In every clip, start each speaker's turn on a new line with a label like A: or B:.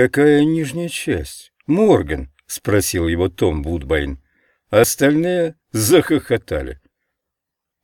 A: какая нижняя часть? Морган, спросил его Том Вудбайн. Остальные захохотали.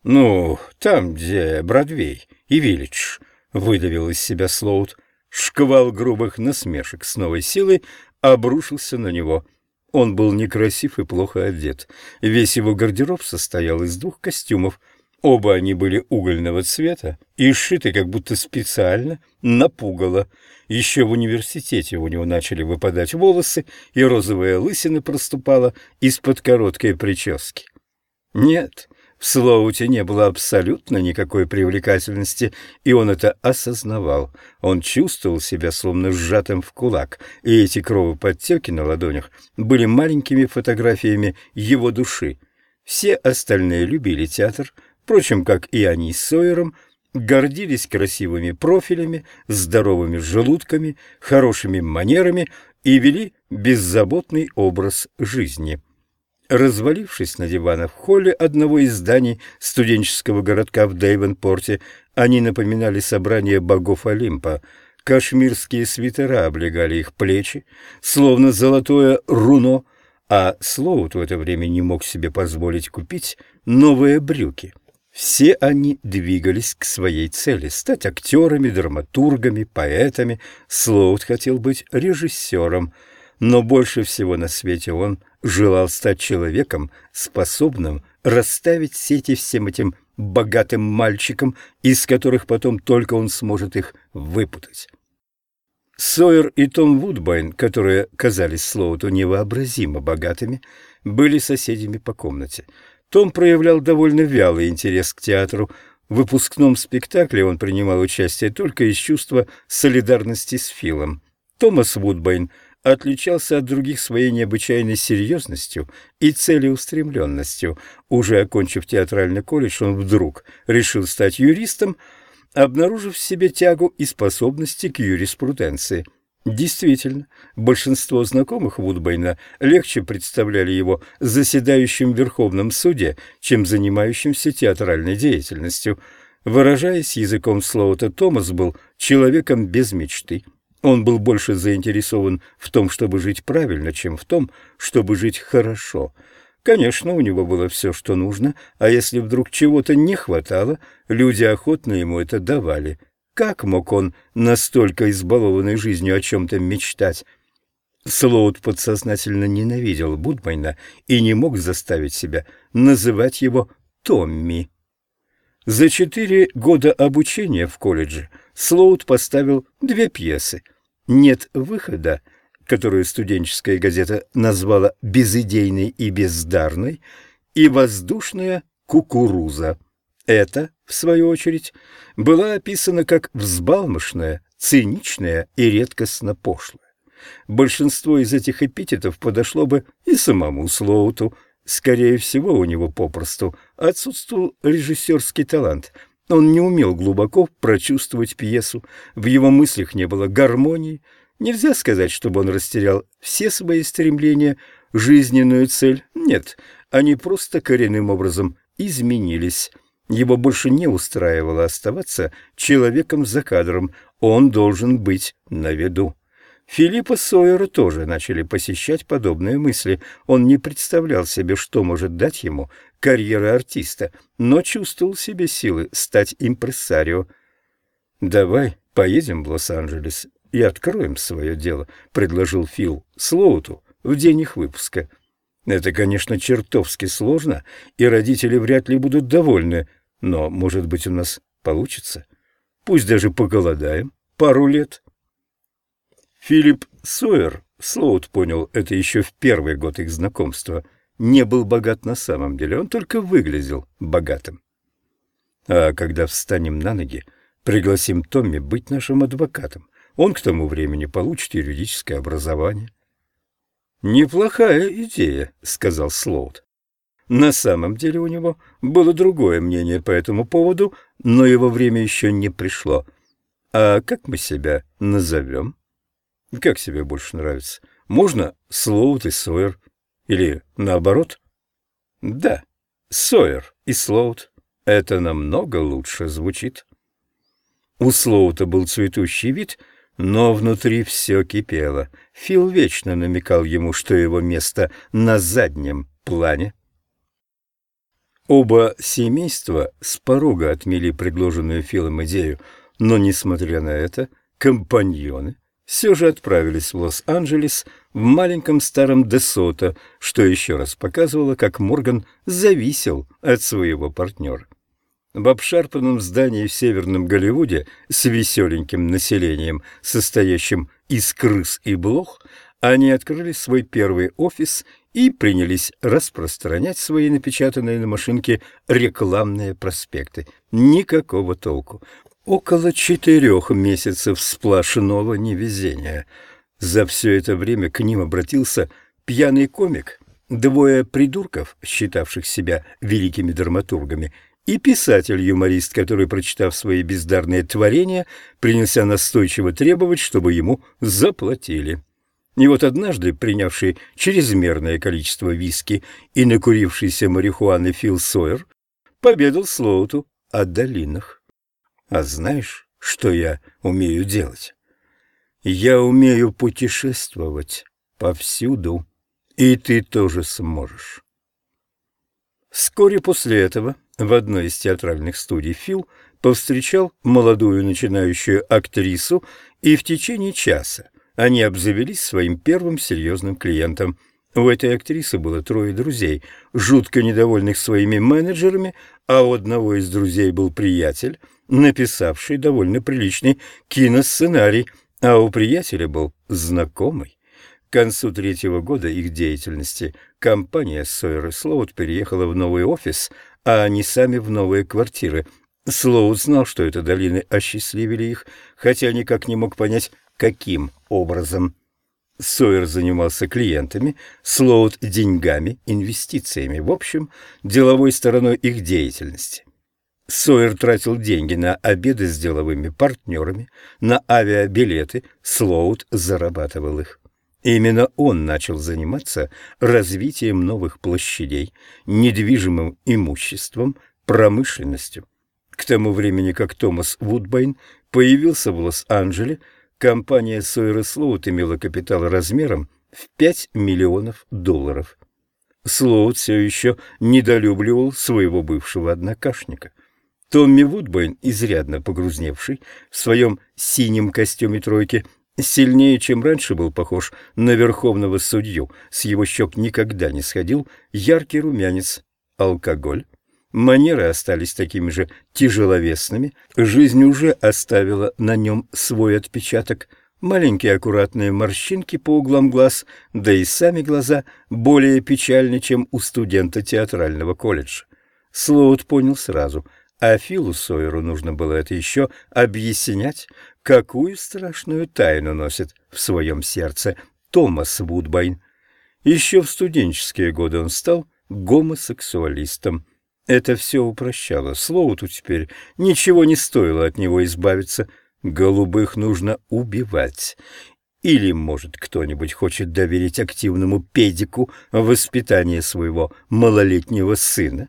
A: Ну, там, где Бродвей и Виллидж, выдавил из себя Слоут. Шквал грубых насмешек с новой силой обрушился на него. Он был некрасив и плохо одет. Весь его гардероб состоял из двух костюмов. Оба они были угольного цвета и сшиты как будто специально на пугало. Еще в университете у него начали выпадать волосы, и розовая лысина проступала из-под короткой прически. Нет, в Слоуте не было абсолютно никакой привлекательности, и он это осознавал. Он чувствовал себя словно сжатым в кулак, и эти кровоподтеки на ладонях были маленькими фотографиями его души. Все остальные любили театр, впрочем, как и они с Сойером, гордились красивыми профилями, здоровыми желудками, хорошими манерами и вели беззаботный образ жизни. Развалившись на диванах в холле одного из зданий студенческого городка в Дейвенпорте, они напоминали собрание богов Олимпа. Кашмирские свитера облегали их плечи, словно золотое руно, а Слоут в это время не мог себе позволить купить новые брюки. Все они двигались к своей цели — стать актерами, драматургами, поэтами. Слоут хотел быть режиссером — но больше всего на свете он желал стать человеком, способным расставить сети всем этим богатым мальчикам, из которых потом только он сможет их выпутать. Сойер и Том Вудбайн, которые казались Слоуту невообразимо богатыми, были соседями по комнате. Том проявлял довольно вялый интерес к театру. В выпускном спектакле он принимал участие только из чувства солидарности с Филом. Томас Вудбайн – отличался от других своей необычайной серьезностью и целеустремленностью. Уже окончив театральный колледж, он вдруг решил стать юристом, обнаружив в себе тягу и способности к юриспруденции. Действительно, большинство знакомых Вудбейна легче представляли его заседающим в Верховном суде, чем занимающимся театральной деятельностью. Выражаясь языком Слоута, Томас был человеком без мечты. Он был больше заинтересован в том, чтобы жить правильно, чем в том, чтобы жить хорошо. Конечно, у него было все, что нужно, а если вдруг чего-то не хватало, люди охотно ему это давали. Как мог он, настолько избалованный жизнью, о чем-то мечтать? Слоут подсознательно ненавидел Будмайна и не мог заставить себя называть его Томми. За четыре года обучения в колледже Слоут поставил две пьесы «Нет выхода», которую студенческая газета назвала «безыдейной и бездарной», и «Воздушная кукуруза». Это, в свою очередь, была описана как взбалмошная, циничная и редкостно пошлая. Большинство из этих эпитетов подошло бы и самому Слоуту, Скорее всего, у него попросту отсутствовал режиссерский талант. Он не умел глубоко прочувствовать пьесу, в его мыслях не было гармонии. Нельзя сказать, чтобы он растерял все свои стремления, жизненную цель. Нет, они просто коренным образом изменились. Его больше не устраивало оставаться человеком за кадром, он должен быть на виду. Филиппа Сойера тоже начали посещать подобные мысли. Он не представлял себе, что может дать ему карьера артиста, но чувствовал в себе силы стать импрессарио. «Давай поедем в Лос-Анджелес и откроем свое дело», — предложил Фил Слоуту в день их выпуска. «Это, конечно, чертовски сложно, и родители вряд ли будут довольны, но, может быть, у нас получится. Пусть даже поголодаем пару лет». Филипп Сойер, Слоут понял это еще в первый год их знакомства, не был богат на самом деле, он только выглядел богатым. А когда встанем на ноги, пригласим Томми быть нашим адвокатом. Он к тому времени получит юридическое образование. «Неплохая идея», — сказал Слоут. На самом деле у него было другое мнение по этому поводу, но его время еще не пришло. «А как мы себя назовем?» Как тебе больше нравится? Можно Слоут и Сойер? Или наоборот? Да, Сойер и Слоут. Это намного лучше звучит. У Слоута был цветущий вид, Но внутри все кипело. Фил вечно намекал ему, что его место на заднем плане. Оба семейства с порога отмели предложенную Филом идею, но, несмотря на это, компаньоны все же отправились в Лос-Анджелес в маленьком старом Десото, что еще раз показывало, как Морган зависел от своего партнера. В обшарпанном здании в Северном Голливуде с веселеньким населением, состоящим из крыс и блох, они открыли свой первый офис и принялись распространять свои напечатанные на машинке рекламные проспекты. Никакого толку. Около четырех месяцев сплошного невезения. За все это время к ним обратился пьяный комик, двое придурков, считавших себя великими драматургами, и писатель-юморист, который, прочитав свои бездарные творения, принялся настойчиво требовать, чтобы ему заплатили. И вот однажды, принявший чрезмерное количество виски и накурившийся марихуаны Фил Сойер, победил Слоуту о долинах. А знаешь, что я умею делать? Я умею путешествовать повсюду, и ты тоже сможешь. Вскоре после этого в одной из театральных студий Фил повстречал молодую начинающую актрису, и в течение часа они обзавелись своим первым серьезным клиентом. У этой актрисы было трое друзей, жутко недовольных своими менеджерами, а у одного из друзей был приятель, написавший довольно приличный киносценарий, а у приятеля был знакомый. К концу третьего года их деятельности компания Сойер и Слоут переехала в новый офис, а они сами в новые квартиры. Слоут знал, что это долины осчастливили их, хотя никак не мог понять, каким образом. Сойер занимался клиентами, Слоут – деньгами, инвестициями, в общем, деловой стороной их деятельности. Сойер тратил деньги на обеды с деловыми партнерами, на авиабилеты, Слоут зарабатывал их. Именно он начал заниматься развитием новых площадей, недвижимым имуществом, промышленностью. К тому времени, как Томас Вудбайн появился в Лос-Анджеле, компания Сойер Слоут имела капитал размером в 5 миллионов долларов. Слоут все еще недолюбливал своего бывшего однокашника. Томми Вудбайн, изрядно погрузневший в своем синем костюме тройки, Сильнее, чем раньше, был похож на верховного судью. С его щек никогда не сходил яркий румянец. Алкоголь. Манеры остались такими же тяжеловесными. Жизнь уже оставила на нем свой отпечаток. Маленькие аккуратные морщинки по углам глаз, да и сами глаза более печальны, чем у студента театрального колледжа. Слоут понял сразу — а Филу Сойеру нужно было это еще объяснять, какую страшную тайну носит в своем сердце Томас Вудбайн. Еще в студенческие годы он стал гомосексуалистом. Это все упрощало. Слоуту теперь ничего не стоило от него избавиться. Голубых нужно убивать. Или, может, кто-нибудь хочет доверить активному педику воспитание своего малолетнего сына?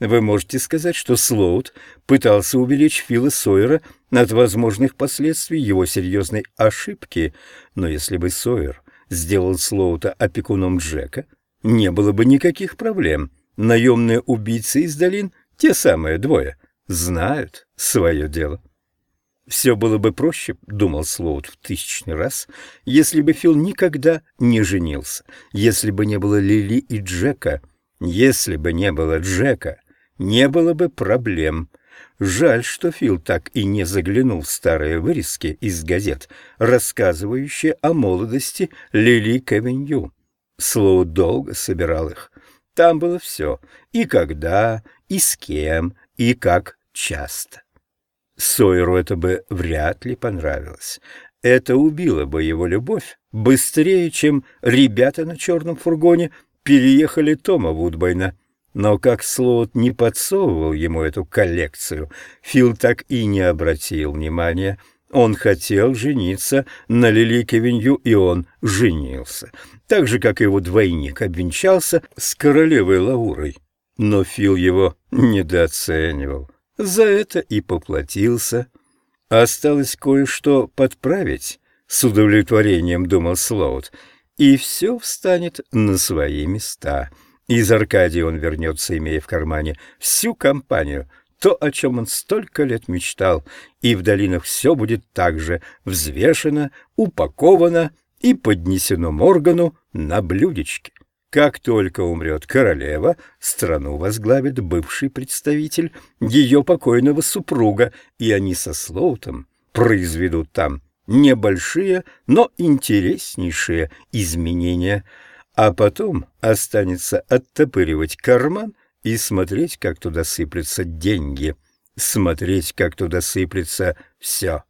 A: Вы можете сказать, что Слоут пытался уберечь Фила Сойера от возможных последствий его серьезной ошибки, но если бы Сойер сделал Слоута опекуном Джека, не было бы никаких проблем. Наемные убийцы из долин, те самые двое, знают свое дело. Все было бы проще, думал Слоут в тысячный раз, если бы Фил никогда не женился, если бы не было Лили и Джека, если бы не было Джека, не было бы проблем. Жаль, что Фил так и не заглянул в старые вырезки из газет, рассказывающие о молодости Лили Кавенью. Слоу долго собирал их. Там было все — и когда, и с кем, и как часто. Сойеру это бы вряд ли понравилось. Это убило бы его любовь быстрее, чем ребята на черном фургоне переехали Тома Вудбайна. Но как Слоут не подсовывал ему эту коллекцию, Фил так и не обратил внимания. Он хотел жениться на Лили Кевинью, и он женился. Так же, как его двойник обвенчался с королевой Лаурой. Но Фил его недооценивал. За это и поплатился. Осталось кое-что подправить, с удовлетворением думал Слоут, и все встанет на свои места. Из Аркадии он вернется, имея в кармане всю компанию, то, о чем он столько лет мечтал, и в долинах все будет так же взвешено, упаковано и поднесено Моргану на блюдечке. Как только умрет королева, страну возглавит бывший представитель ее покойного супруга, и они со Слоутом произведут там небольшие, но интереснейшие изменения, а потом останется оттопыривать карман и смотреть, как туда сыплются деньги, смотреть, как туда сыплется все.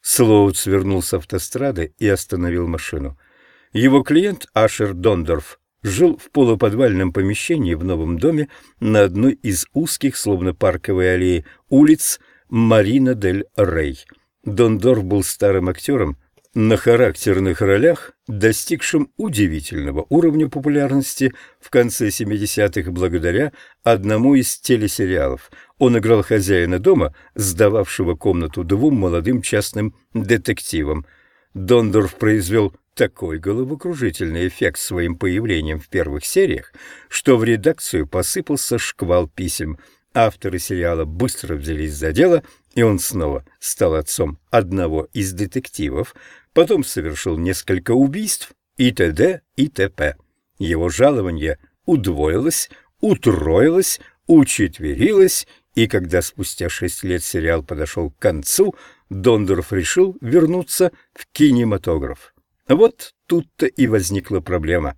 A: Слоут свернул с автострады и остановил машину. Его клиент Ашер Дондорф жил в полуподвальном помещении в новом доме на одной из узких, словно парковой аллеи, улиц Марина дель Рей — Дондорф был старым актером на характерных ролях, достигшим удивительного уровня популярности в конце 70-х благодаря одному из телесериалов. Он играл хозяина дома, сдававшего комнату двум молодым частным детективам. Дондорф произвел такой головокружительный эффект своим появлением в первых сериях, что в редакцию посыпался шквал писем. Авторы сериала быстро взялись за дело — и он снова стал отцом одного из детективов, потом совершил несколько убийств и т.д. и т.п. Его жалование удвоилось, утроилось, учетверилось, и когда спустя шесть лет сериал подошел к концу, Дондорф решил вернуться в кинематограф. Вот тут-то и возникла проблема.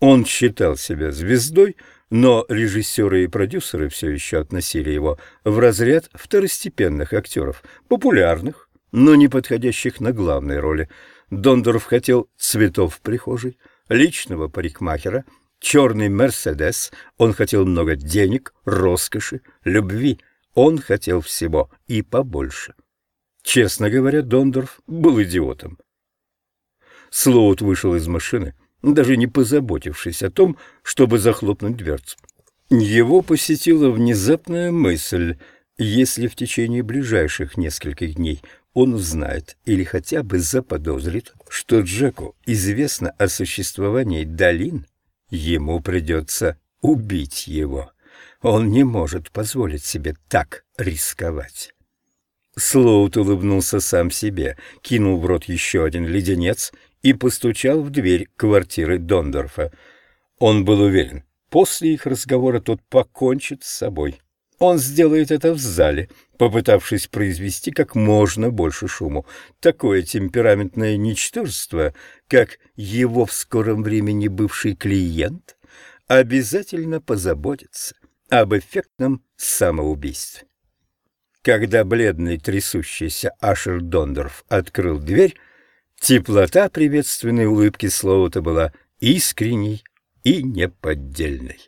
A: Он считал себя звездой, но режиссеры и продюсеры все еще относили его в разряд второстепенных актеров, популярных, но не подходящих на главной роли. Дондорф хотел цветов в прихожей, личного парикмахера, черный «Мерседес», он хотел много денег, роскоши, любви, он хотел всего и побольше. Честно говоря, Дондорф был идиотом. Слоут вышел из машины — даже не позаботившись о том, чтобы захлопнуть дверцу. Его посетила внезапная мысль, если в течение ближайших нескольких дней он узнает или хотя бы заподозрит, что Джеку известно о существовании долин, ему придется убить его. Он не может позволить себе так рисковать. Слоут улыбнулся сам себе, кинул в рот еще один леденец и постучал в дверь квартиры Дондорфа. Он был уверен, после их разговора тот покончит с собой. Он сделает это в зале, попытавшись произвести как можно больше шуму. Такое темпераментное ничтожество, как его в скором времени бывший клиент, обязательно позаботится об эффектном самоубийстве. Когда бледный трясущийся Ашер Дондорф открыл дверь, Теплота приветственной улыбки Слоута была искренней и неподдельной.